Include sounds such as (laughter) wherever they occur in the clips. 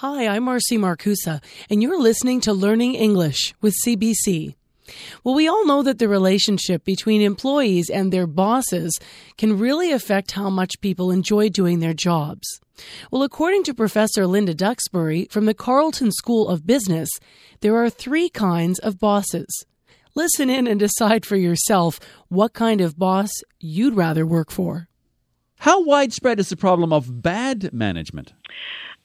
Hi, I'm Marcy Markusa, and you're listening to Learning English with CBC. Well, we all know that the relationship between employees and their bosses can really affect how much people enjoy doing their jobs. Well, according to Professor Linda Duxbury from the Carleton School of Business, there are three kinds of bosses. Listen in and decide for yourself what kind of boss you'd rather work for. How widespread is the problem of bad management?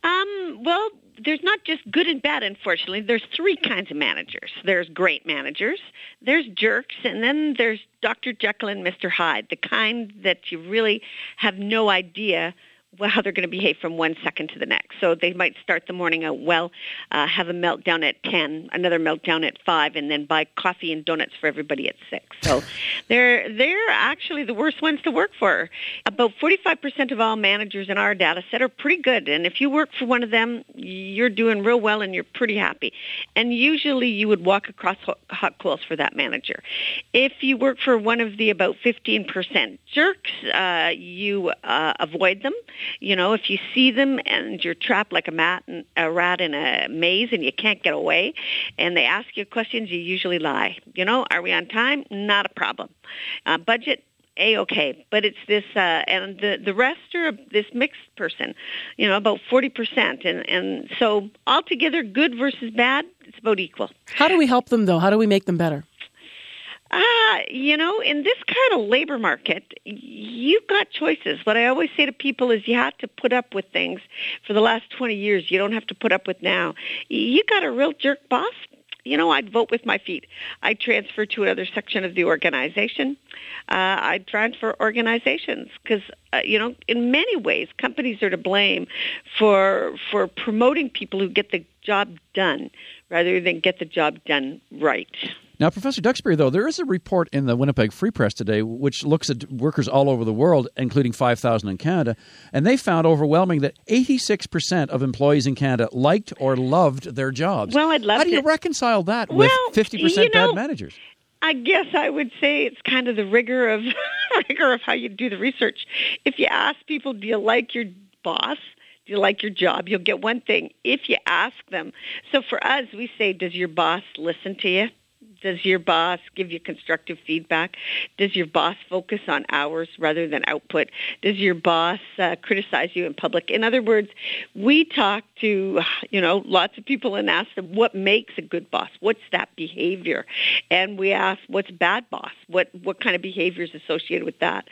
Um, well, there's not just good and bad, unfortunately. There's three kinds of managers. There's great managers, there's jerks, and then there's Dr. Jekyll and Mr. Hyde, the kind that you really have no idea how they're going to behave from one second to the next. So they might start the morning out well, uh, have a meltdown at 10, another meltdown at 5, and then buy coffee and donuts for everybody at 6. So they're, they're actually the worst ones to work for. About 45% of all managers in our data set are pretty good. And if you work for one of them, you're doing real well and you're pretty happy. And usually you would walk across hot coals for that manager. If you work for one of the about 15% jerks, uh, you uh, avoid them you know, if you see them and you're trapped like a, mat, a rat in a maze and you can't get away, and they ask you questions, you usually lie. You know, are we on time? Not a problem. Uh, budget, a okay, but it's this, uh, and the the rest are this mixed person, you know, about forty percent, and and so altogether, good versus bad, it's about equal. How do we help them though? How do we make them better? Ah, you know, in this kind of labor market, you've got choices. What I always say to people is you have to put up with things for the last 20 years. You don't have to put up with now. You got a real jerk boss. You know, I'd vote with my feet. I'd transfer to another section of the organization. Uh, I'd transfer organizations because, uh, you know, in many ways, companies are to blame for for promoting people who get the job done rather than get the job done right. Now, Professor Duxbury, though, there is a report in the Winnipeg Free Press today which looks at workers all over the world, including 5,000 in Canada, and they found overwhelming that 86% of employees in Canada liked or loved their jobs. Well, I'd love How do you to... reconcile that well, with 50% you know, bad managers? I guess I would say it's kind of the rigor of (laughs) rigor of how you do the research. If you ask people, do you like your boss? Do you like your job? You'll get one thing if you ask them. So for us, we say, does your boss listen to you? Does your boss give you constructive feedback? Does your boss focus on hours rather than output? Does your boss uh, criticize you in public? In other words, we talk to, you know, lots of people and ask them what makes a good boss? What's that behavior? And we ask what's bad boss? What what kind of behavior is associated with that?